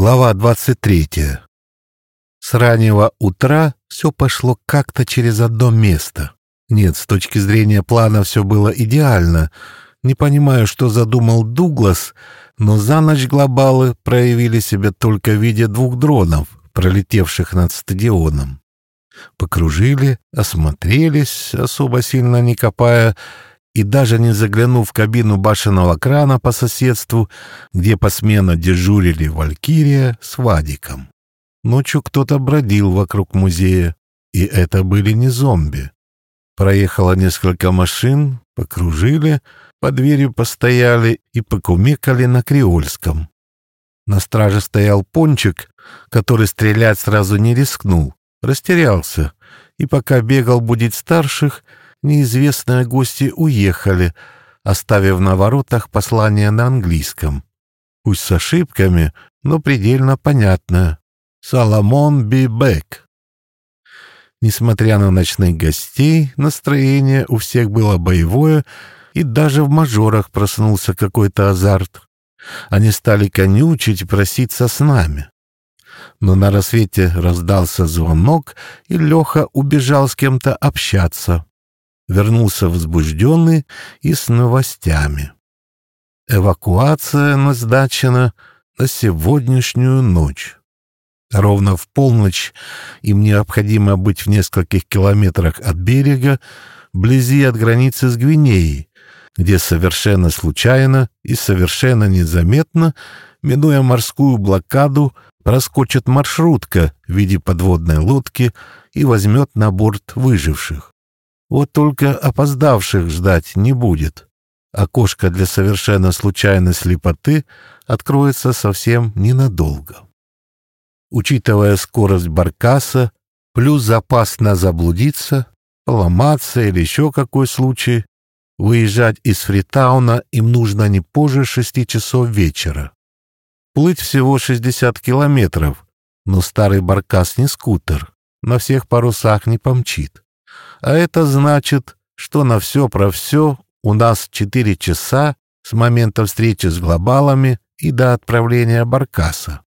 Глава 23. С раннего утра все пошло как-то через одно место. Нет, с точки зрения плана все было идеально. Не понимаю, что задумал Дуглас, но за ночь глобалы проявили себя только в виде двух дронов, пролетевших над стадионом. Покружили, осмотрелись, особо сильно не копая, и даже не заглянув в кабину башенного крана по соседству, где посменно дежурили Валькирия с Вадиком. Ночью кто-то бродил вокруг музея, и это были не зомби. Проехало несколько машин, покружили, под дверью постояли и покумекали на креольском. На страже стоял пончик, который стрелять сразу не рискнул, растерялся, и пока бегал будить старших — неизвестные гости уехали, оставив на воротах послание на английском. Пусть с ошибками, но предельно понятно. «Соломон Бибек». Несмотря на ночных гостей, настроение у всех было боевое, и даже в мажорах проснулся какой-то азарт. Они стали конючить и проситься с нами. Но на рассвете раздался звонок, и Леха убежал с кем-то общаться вернулся возбужденный и с новостями. Эвакуация назначена на сегодняшнюю ночь. Ровно в полночь им необходимо быть в нескольких километрах от берега, вблизи от границы с Гвинеей, где совершенно случайно и совершенно незаметно, минуя морскую блокаду, проскочит маршрутка в виде подводной лодки и возьмет на борт выживших. Вот только опоздавших ждать не будет. Окошко для совершенно случайной слепоты откроется совсем ненадолго. Учитывая скорость баркаса, плюс запас на заблудиться, поломаться или еще какой случай, выезжать из Фритауна им нужно не позже шести часов вечера. Плыть всего 60 километров, но старый баркас не скутер, на всех парусах не помчит. А это значит, что на все про все у нас четыре часа с момента встречи с глобалами и до отправления Баркаса.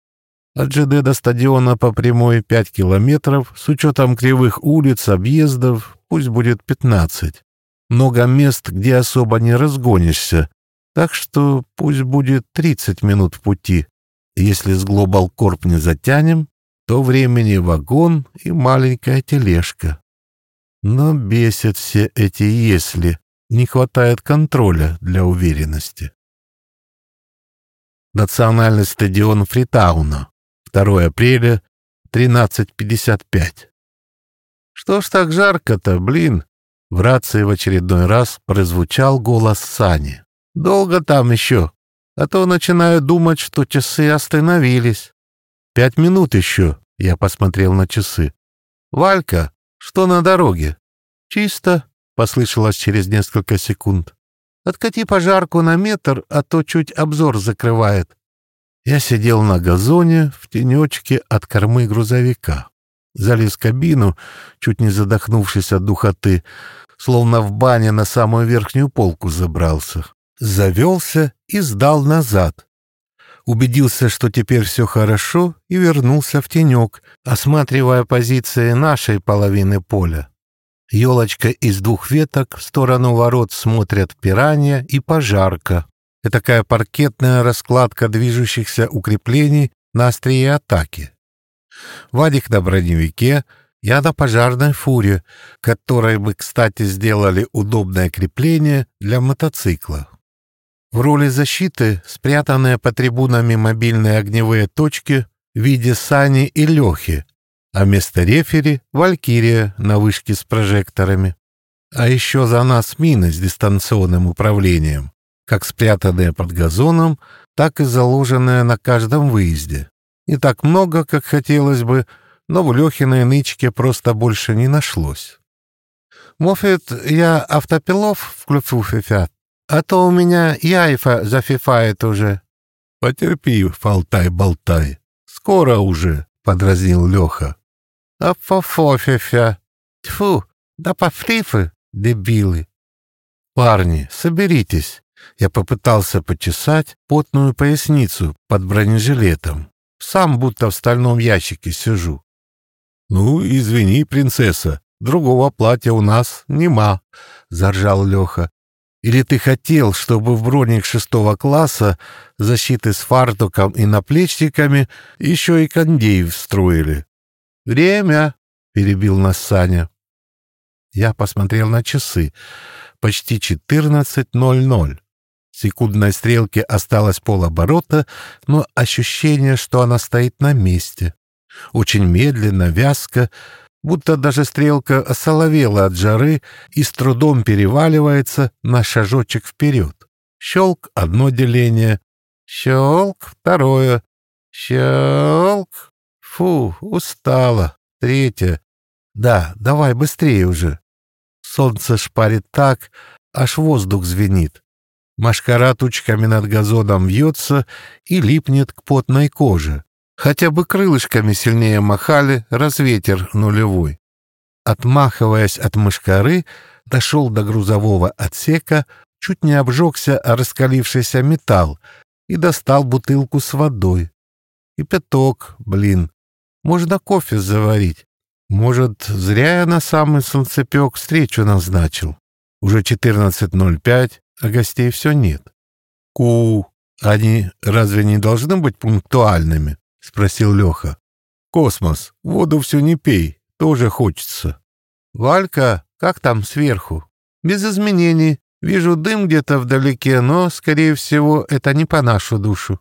От ЖД до стадиона по прямой 5 километров, с учетом кривых улиц, объездов, пусть будет 15. Много мест, где особо не разгонишься, так что пусть будет 30 минут в пути. Если с Global Corp не затянем, то времени вагон и маленькая тележка. Но бесят все эти «если». Не хватает контроля для уверенности. Национальный стадион Фритауна. 2 апреля, 13.55. «Что ж так жарко-то, блин?» В рации в очередной раз прозвучал голос Сани. «Долго там еще? А то начинаю думать, что часы остановились». «Пять минут еще», — я посмотрел на часы. «Валька, что на дороге?» «Чисто», — послышалось через несколько секунд. «Откати пожарку на метр, а то чуть обзор закрывает». Я сидел на газоне в тенечке от кормы грузовика. Залез в кабину, чуть не задохнувшись от духоты, словно в бане на самую верхнюю полку забрался. Завелся и сдал назад. Убедился, что теперь все хорошо, и вернулся в тенек, осматривая позиции нашей половины поля. Елочка из двух веток в сторону ворот смотрят пиранья и пожарка. Это такая паркетная раскладка движущихся укреплений на острие атаки. Вадик на броневике, я на пожарной фуре, которой мы, кстати, сделали удобное крепление для мотоцикла. В роли защиты спрятанные по трибунами мобильные огневые точки в виде Сани и Лехи, а вместо рефери — «Валькирия» на вышке с прожекторами. А еще за нас мины с дистанционным управлением, как спрятанные под газоном, так и заложенные на каждом выезде. Не так много, как хотелось бы, но в Лехиной нычке просто больше не нашлось. «Мофет, я автопилов включу фифят, а то у меня яйфа зафифает уже». «Потерпи, фалтай-болтай, скоро уже», — подразнил Леха. А. Тьфу, да пофлифы, дебилы. Парни, соберитесь. Я попытался почесать потную поясницу под бронежилетом. Сам будто в стальном ящике сижу. «Ну, извини, принцесса, другого платья у нас нема», — заржал Леха. «Или ты хотел, чтобы в броник шестого класса защиты с фартуком и наплечниками еще и кондей встроили?» «Время!» — перебил нас Саня. Я посмотрел на часы. Почти 14.00. Секундной стрелке осталось полоборота, но ощущение, что она стоит на месте. Очень медленно, вязко, будто даже стрелка осоловела от жары и с трудом переваливается на шажочек вперед. Щелк — одно деление, щелк — второе, щелк. Фу, устала. Третье. Да, давай быстрее уже. Солнце шпарит так, аж воздух звенит. Машкара тучками над газоном вьется и липнет к потной коже. Хотя бы крылышками сильнее махали, разветер нулевой. Отмахиваясь от мышкары, дошел до грузового отсека, чуть не обжегся о раскалившийся металл и достал бутылку с водой. И пяток, блин. Можно кофе заварить. Может, зря я на самый солнцепек встречу назначил. Уже 14.05, а гостей все нет. Ку, они разве не должны быть пунктуальными? — спросил Леха. «Космос, воду все не пей, тоже хочется». «Валька, как там сверху?» «Без изменений. Вижу дым где-то вдалеке, но, скорее всего, это не по нашу душу».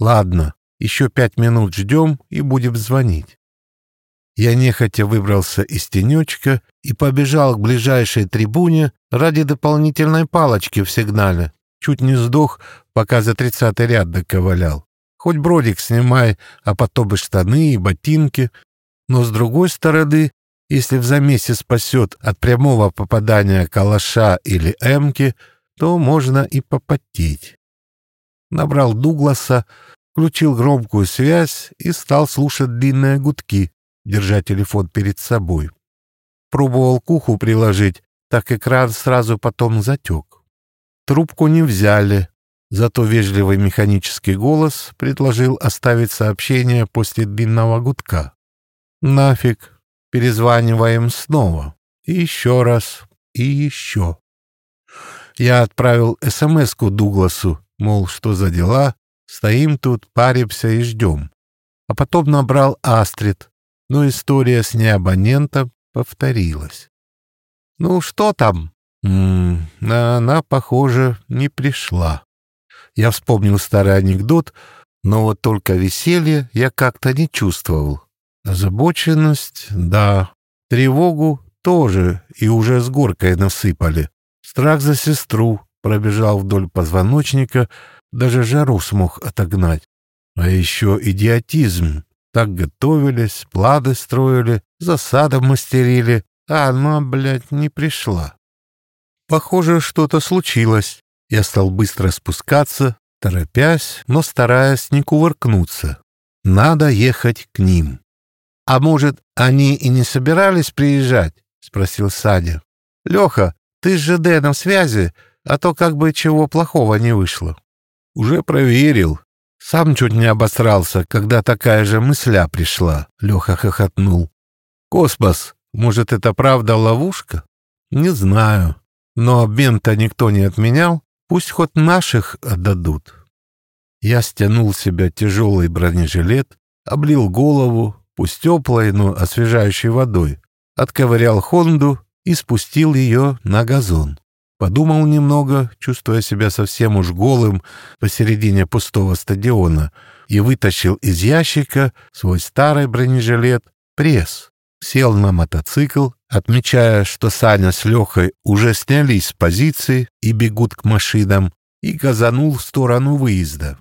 «Ладно, еще пять минут ждем и будем звонить». Я нехотя выбрался из тенечка и побежал к ближайшей трибуне ради дополнительной палочки в сигнале. Чуть не сдох, пока за тридцатый ряд доковылял. Хоть бродик снимай, а потом и штаны, и ботинки. Но с другой стороны, если в замесе спасет от прямого попадания калаша или эмки, то можно и попотеть. Набрал Дугласа, включил громкую связь и стал слушать длинные гудки, держа телефон перед собой. Пробовал к уху приложить, так экран сразу потом затек. Трубку не взяли, Зато вежливый механический голос предложил оставить сообщение после длинного гудка. «Нафиг, перезваниваем снова. И еще раз, и еще». Я отправил СМС-ку Дугласу, мол, что за дела, стоим тут, паримся и ждем. А потом набрал Астрид, но история с неабонентом повторилась. «Ну, что там?» М -м, она, похоже, не пришла. Я вспомнил старый анекдот, но вот только веселье я как-то не чувствовал. Озабоченность — да. Тревогу тоже и уже с горкой насыпали. Страх за сестру пробежал вдоль позвоночника, даже жару смог отогнать. А еще идиотизм. Так готовились, плады строили, засады мастерили, а она, блядь, не пришла. Похоже, что-то случилось. Я стал быстро спускаться, торопясь, но стараясь не кувыркнуться. Надо ехать к ним. — А может, они и не собирались приезжать? — спросил Садя. — Леха, ты с ЖД на связи, а то как бы чего плохого не вышло. — Уже проверил. Сам чуть не обосрался, когда такая же мысля пришла. Леха хохотнул. — Космос, может, это правда ловушка? — Не знаю. Но обмен-то никто не отменял. Пусть хоть наших отдадут. Я стянул с себя тяжелый бронежилет, облил голову, пусть теплой, но освежающей водой, отковырял Хонду и спустил ее на газон. Подумал немного, чувствуя себя совсем уж голым посередине пустого стадиона, и вытащил из ящика свой старый бронежилет «Пресс». Сел на мотоцикл отмечая, что Саня с Лехой уже снялись с позиции и бегут к машинам, и газанул в сторону выезда.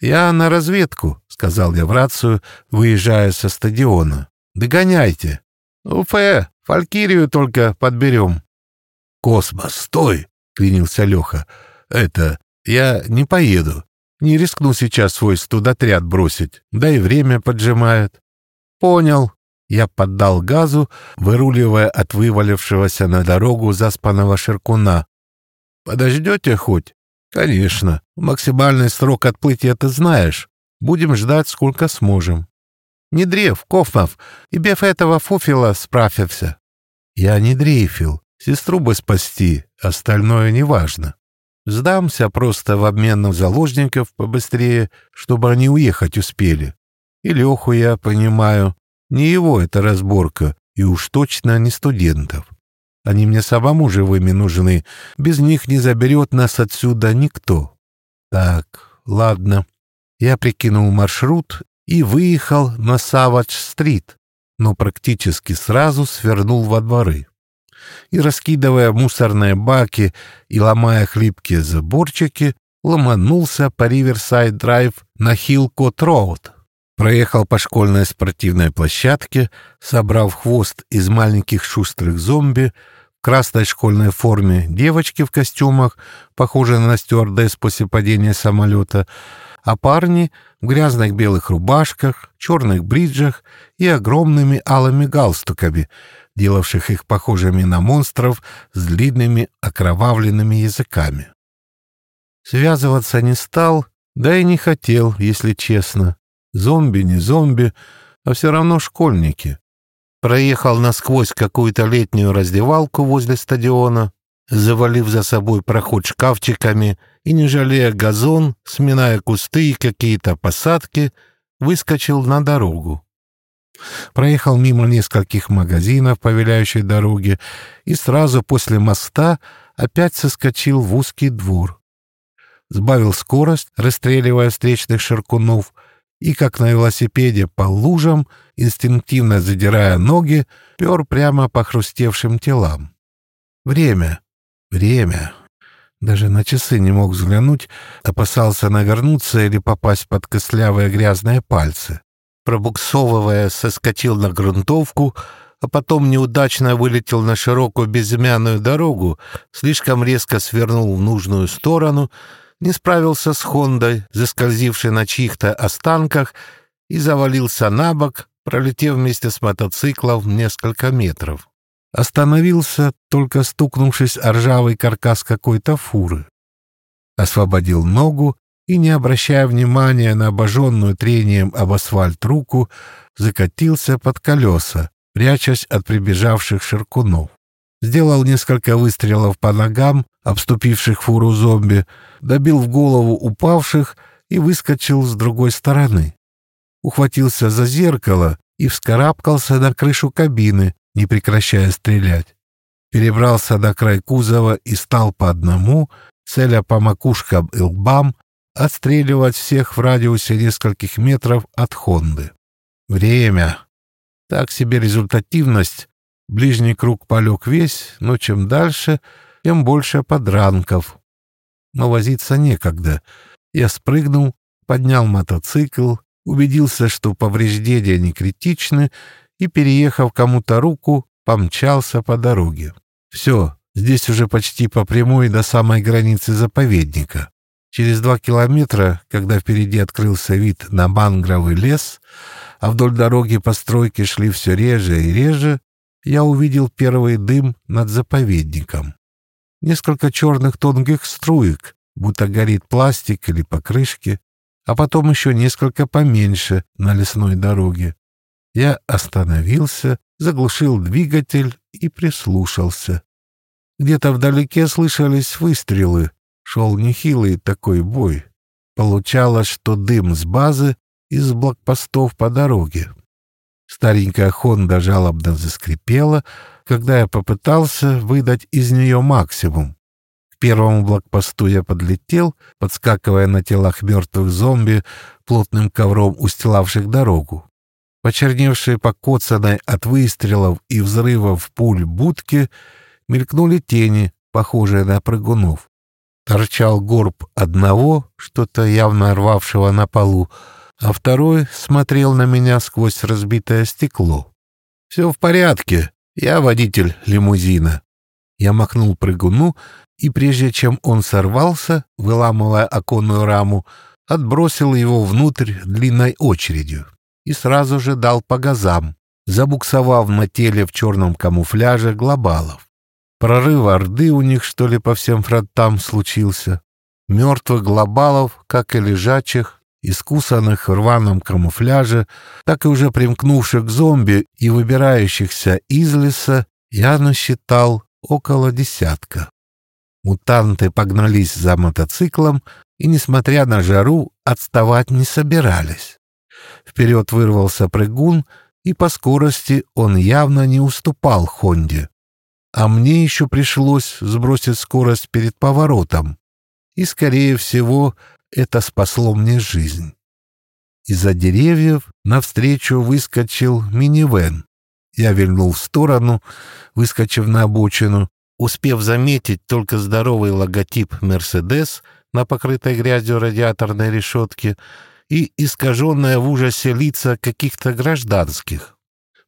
«Я на разведку», — сказал я в рацию, выезжая со стадиона. «Догоняйте». «Уфе, Фалькирию только подберем». «Космос, стой!» — клянился Леха. «Это... Я не поеду. Не рискну сейчас свой студотряд бросить, да и время поджимает». «Понял», я поддал газу, выруливая от вывалившегося на дорогу заспанного ширкуна. «Подождете хоть?» «Конечно. Максимальный срок отплытия ты знаешь. Будем ждать, сколько сможем. Не дрейф, Кофмов, и без этого фуфила справился. Я не дрейфил, сестру бы спасти, остальное неважно. Сдамся просто в обмен на заложников побыстрее, чтобы они уехать успели. И Леху я понимаю, не его это разборка, и уж точно не студентов. Они мне самому живыми нужны, без них не заберет нас отсюда никто. Так, ладно. Я прикинул маршрут и выехал на Савадж-стрит, но практически сразу свернул во дворы. И, раскидывая мусорные баки и ломая хлипкие заборчики, ломанулся по Риверсайд-драйв на Хилкот-роуд. Проехал по школьной спортивной площадке, собрав хвост из маленьких шустрых зомби, в красной школьной форме девочки в костюмах, похожие на стюардесс после падения самолета, а парни в грязных белых рубашках, черных бриджах и огромными алыми галстуками, делавших их похожими на монстров с длинными окровавленными языками. Связываться не стал, да и не хотел, если честно. Зомби не зомби, а все равно школьники. Проехал насквозь какую-то летнюю раздевалку возле стадиона, завалив за собой проход шкафчиками и, не жалея газон, сминая кусты и какие-то посадки, выскочил на дорогу. Проехал мимо нескольких магазинов по виляющей дороге и сразу после моста опять соскочил в узкий двор. Сбавил скорость, расстреливая встречных ширкунов, и, как на велосипеде по лужам, инстинктивно задирая ноги, пер прямо по хрустевшим телам. Время. Время. Даже на часы не мог взглянуть, опасался навернуться или попасть под костлявые грязные пальцы. Пробуксовывая, соскочил на грунтовку, а потом неудачно вылетел на широкую безымянную дорогу, слишком резко свернул в нужную сторону, не справился с Хондой, заскользившей на чьих-то останках, и завалился на бок, пролетев вместе с мотоциклом несколько метров. Остановился, только стукнувшись о ржавый каркас какой-то фуры. Освободил ногу и, не обращая внимания на обожженную трением об асфальт руку, закатился под колеса, прячась от прибежавших ширкунов. Сделал несколько выстрелов по ногам, обступивших фуру зомби, добил в голову упавших и выскочил с другой стороны. Ухватился за зеркало и вскарабкался на крышу кабины, не прекращая стрелять. Перебрался до край кузова и стал по одному, целя по макушкам и лбам, отстреливать всех в радиусе нескольких метров от Хонды. Время. Так себе результативность. Ближний круг полег весь, но чем дальше, тем больше подранков. Но возиться некогда. Я спрыгнул, поднял мотоцикл, убедился, что повреждения не критичны, и, переехав кому-то руку, помчался по дороге. Все, здесь уже почти по прямой до самой границы заповедника. Через два километра, когда впереди открылся вид на мангровый лес, а вдоль дороги постройки шли все реже и реже, я увидел первый дым над заповедником. Несколько черных тонких струек, будто горит пластик или покрышки, а потом еще несколько поменьше на лесной дороге. Я остановился, заглушил двигатель и прислушался. Где-то вдалеке слышались выстрелы. Шел нехилый такой бой. Получалось, что дым с базы из блокпостов по дороге. Старенькая «Хонда» жалобно заскрипела, когда я попытался выдать из нее максимум. К первому блокпосту я подлетел, подскакивая на телах мертвых зомби, плотным ковром устилавших дорогу. Почерневшие покоцанной от выстрелов и взрывов пуль будки мелькнули тени, похожие на прыгунов. Торчал горб одного, что-то явно рвавшего на полу, а второй смотрел на меня сквозь разбитое стекло. «Все в порядке, я водитель лимузина». Я махнул прыгуну, и прежде чем он сорвался, выламывая оконную раму, отбросил его внутрь длинной очередью и сразу же дал по газам, забуксовав на теле в черном камуфляже глобалов. Прорыв Орды у них, что ли, по всем фронтам случился. Мертвых глобалов, как и лежачих, искусанных в рваном камуфляже, так и уже примкнувших к зомби и выбирающихся из леса, я насчитал около десятка. Мутанты погнались за мотоциклом и, несмотря на жару, отставать не собирались. Вперед вырвался прыгун, и по скорости он явно не уступал Хонде. А мне еще пришлось сбросить скорость перед поворотом. И, скорее всего, это спасло мне жизнь. Из-за деревьев навстречу выскочил минивэн. Я вильнул в сторону, выскочив на обочину, успев заметить только здоровый логотип «Мерседес» на покрытой грязью радиаторной решетке и искаженное в ужасе лица каких-то гражданских.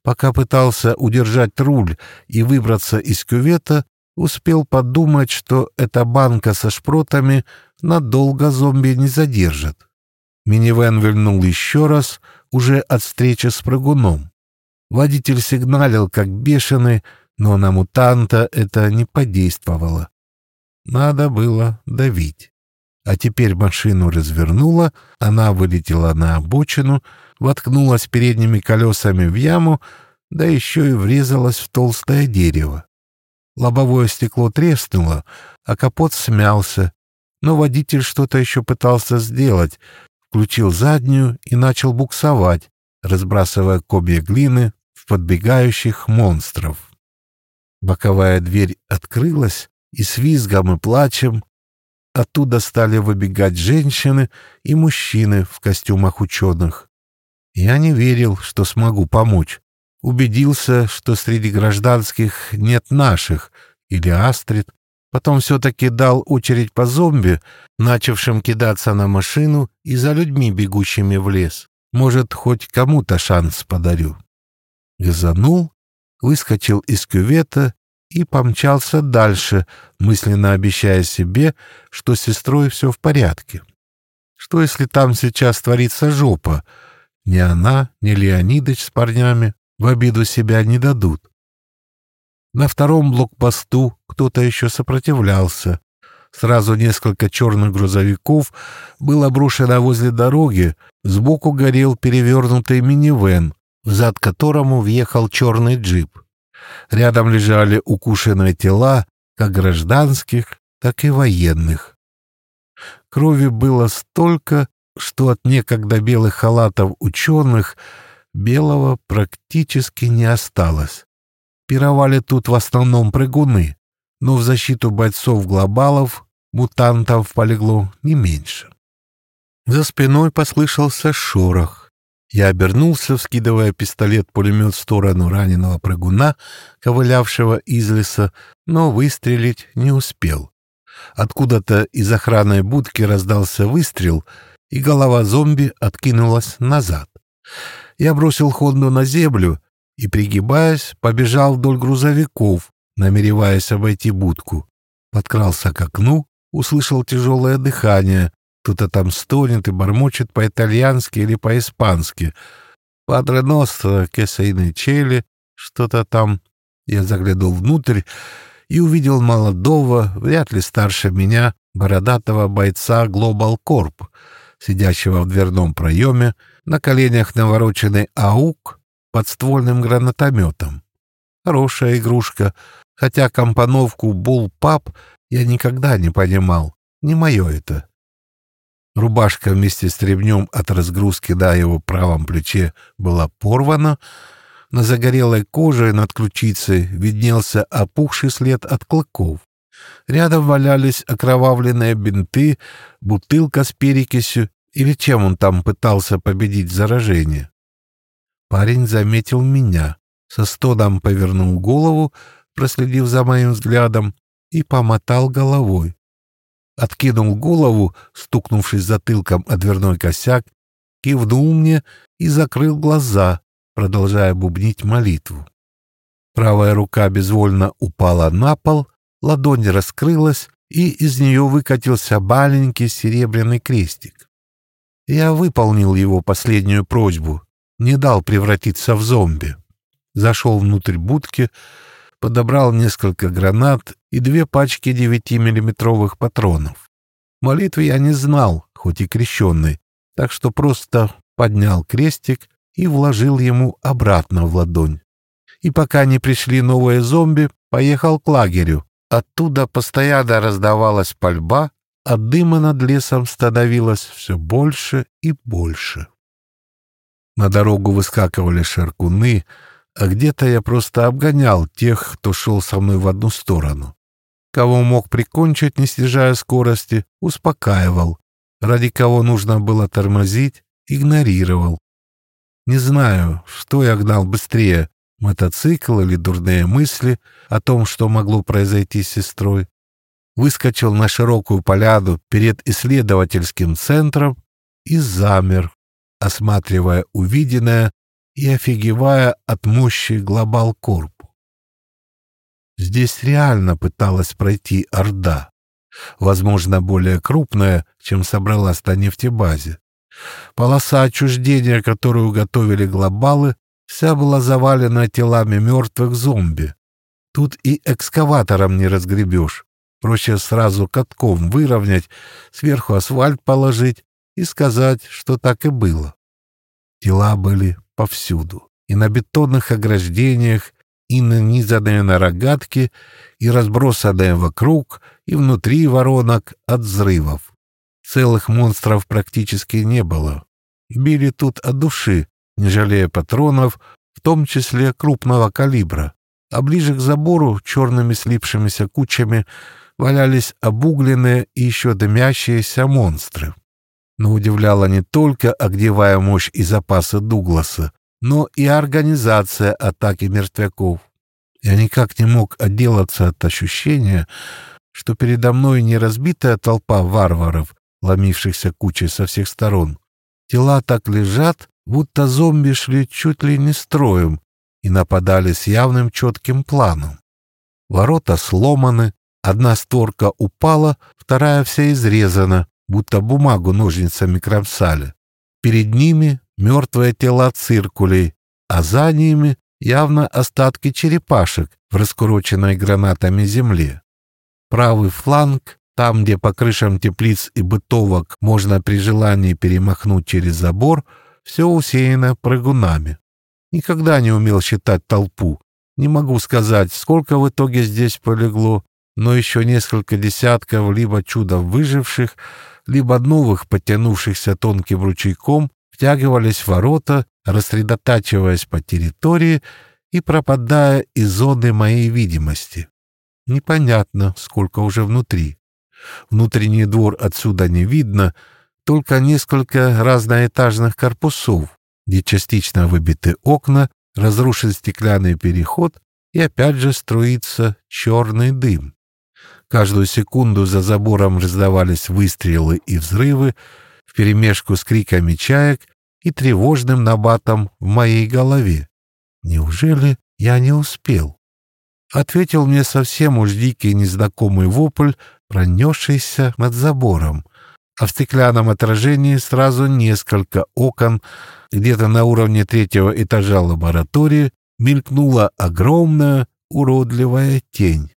Пока пытался удержать руль и выбраться из кювета, успел подумать, что эта банка со шпротами надолго зомби не задержит. Минивэн вильнул еще раз, уже от встречи с прыгуном. Водитель сигналил, как бешеный, но на мутанта это не подействовало. Надо было давить. А теперь машину развернула, она вылетела на обочину, воткнулась передними колесами в яму, да еще и врезалась в толстое дерево. Лобовое стекло треснуло, а капот смялся, но водитель что-то еще пытался сделать, включил заднюю и начал буксовать, разбрасывая кобья глины в подбегающих монстров. Боковая дверь открылась, и с визгом и плачем оттуда стали выбегать женщины и мужчины в костюмах ученых. Я не верил, что смогу помочь. Убедился, что среди гражданских нет наших или Астрид. Потом все-таки дал очередь по зомби, начавшим кидаться на машину и за людьми, бегущими в лес. Может, хоть кому-то шанс подарю. Газанул выскочил из кювета и помчался дальше, мысленно обещая себе, что с сестрой все в порядке. Что, если там сейчас творится жопа? Ни она, ни Леонидыч с парнями в обиду себя не дадут. На втором блокпосту кто-то еще сопротивлялся. Сразу несколько черных грузовиков было брошено возле дороги, сбоку горел перевернутый минивэн, взад которому въехал черный джип. Рядом лежали укушенные тела как гражданских, так и военных. Крови было столько, что от некогда белых халатов ученых белого практически не осталось. Пировали тут в основном прыгуны, но в защиту бойцов-глобалов мутантов полегло не меньше. За спиной послышался шорох. Я обернулся, вскидывая пистолет-пулемет в сторону раненого прыгуна, ковылявшего из леса, но выстрелить не успел. Откуда-то из охранной будки раздался выстрел, и голова зомби откинулась назад. Я бросил Хонду на землю и, пригибаясь, побежал вдоль грузовиков, намереваясь обойти будку. Подкрался к окну, услышал тяжелое дыхание, кто-то там стонет и бормочет по-итальянски или по-испански. «Падре ностро, кесейны чели», что-то там. Я заглянул внутрь и увидел молодого, вряд ли старше меня, бородатого бойца Global Corp, сидящего в дверном проеме, на коленях навороченный АУК под ствольным гранатометом. Хорошая игрушка, хотя компоновку «Булл-пап» я никогда не понимал. Не мое это. Рубашка вместе с ремнем от разгрузки на его правом плече была порвана. На загорелой коже над ключицей виднелся опухший след от клыков. Рядом валялись окровавленные бинты, бутылка с перекисью или чем он там пытался победить заражение. Парень заметил меня, со стоном повернул голову, проследив за моим взглядом, и помотал головой откинул голову, стукнувшись затылком о дверной косяк, кивнул мне и закрыл глаза, продолжая бубнить молитву. Правая рука безвольно упала на пол, ладонь раскрылась, и из нее выкатился маленький серебряный крестик. Я выполнил его последнюю просьбу, не дал превратиться в зомби. Зашел внутрь будки, подобрал несколько гранат и две пачки 9-миллиметровых патронов. Молитвы я не знал, хоть и крещенный, так что просто поднял крестик и вложил ему обратно в ладонь. И пока не пришли новые зомби, поехал к лагерю. Оттуда постоянно раздавалась пальба, а дыма над лесом становилось все больше и больше. На дорогу выскакивали шаркуны, а где-то я просто обгонял тех, кто шел со мной в одну сторону. Кого мог прикончить, не снижая скорости, успокаивал. Ради кого нужно было тормозить, игнорировал. Не знаю, что я гнал быстрее, мотоцикл или дурные мысли о том, что могло произойти с сестрой. Выскочил на широкую поляну перед исследовательским центром и замер, осматривая увиденное и офигевая от мощи Глобал Корпу. Здесь реально пыталась пройти Орда, возможно, более крупная, чем собралась на нефтебазе. Полоса отчуждения, которую готовили глобалы, вся была завалена телами мертвых зомби. Тут и экскаватором не разгребешь. Проще сразу катком выровнять, сверху асфальт положить и сказать, что так и было. Тела были повсюду. И на бетонных ограждениях, и нанизанные на рогатки, и разбросанные вокруг, и внутри воронок от взрывов. Целых монстров практически не было. Били тут от души, не жалея патронов, в том числе крупного калибра. А ближе к забору черными слипшимися кучами валялись обугленные и еще дымящиеся монстры. Но удивляла не только огневая мощь и запасы Дугласа, но и организация атаки мертвяков. Я никак не мог отделаться от ощущения, что передо мной не разбитая толпа варваров, ломившихся кучей со всех сторон. Тела так лежат, будто зомби шли чуть ли не строем и нападали с явным четким планом. Ворота сломаны, одна створка упала, вторая вся изрезана, будто бумагу ножницами кромсали. Перед ними мертвые тела циркулей, а за ними явно остатки черепашек в раскуроченной гранатами земле. Правый фланг, там, где по крышам теплиц и бытовок можно при желании перемахнуть через забор, все усеяно прыгунами. Никогда не умел считать толпу. Не могу сказать, сколько в итоге здесь полегло, но еще несколько десятков либо чудом выживших, либо новых, потянувшихся тонким ручейком, втягивались ворота, рассредотачиваясь по территории и пропадая из зоны моей видимости. Непонятно, сколько уже внутри. Внутренний двор отсюда не видно, только несколько разноэтажных корпусов, где частично выбиты окна, разрушен стеклянный переход и опять же струится черный дым. Каждую секунду за забором раздавались выстрелы и взрывы, вперемешку с криками чаек и тревожным набатом в моей голове. Неужели я не успел? Ответил мне совсем уж дикий незнакомый вопль, пронесшийся над забором, а в стеклянном отражении сразу несколько окон, где-то на уровне третьего этажа лаборатории мелькнула огромная уродливая тень.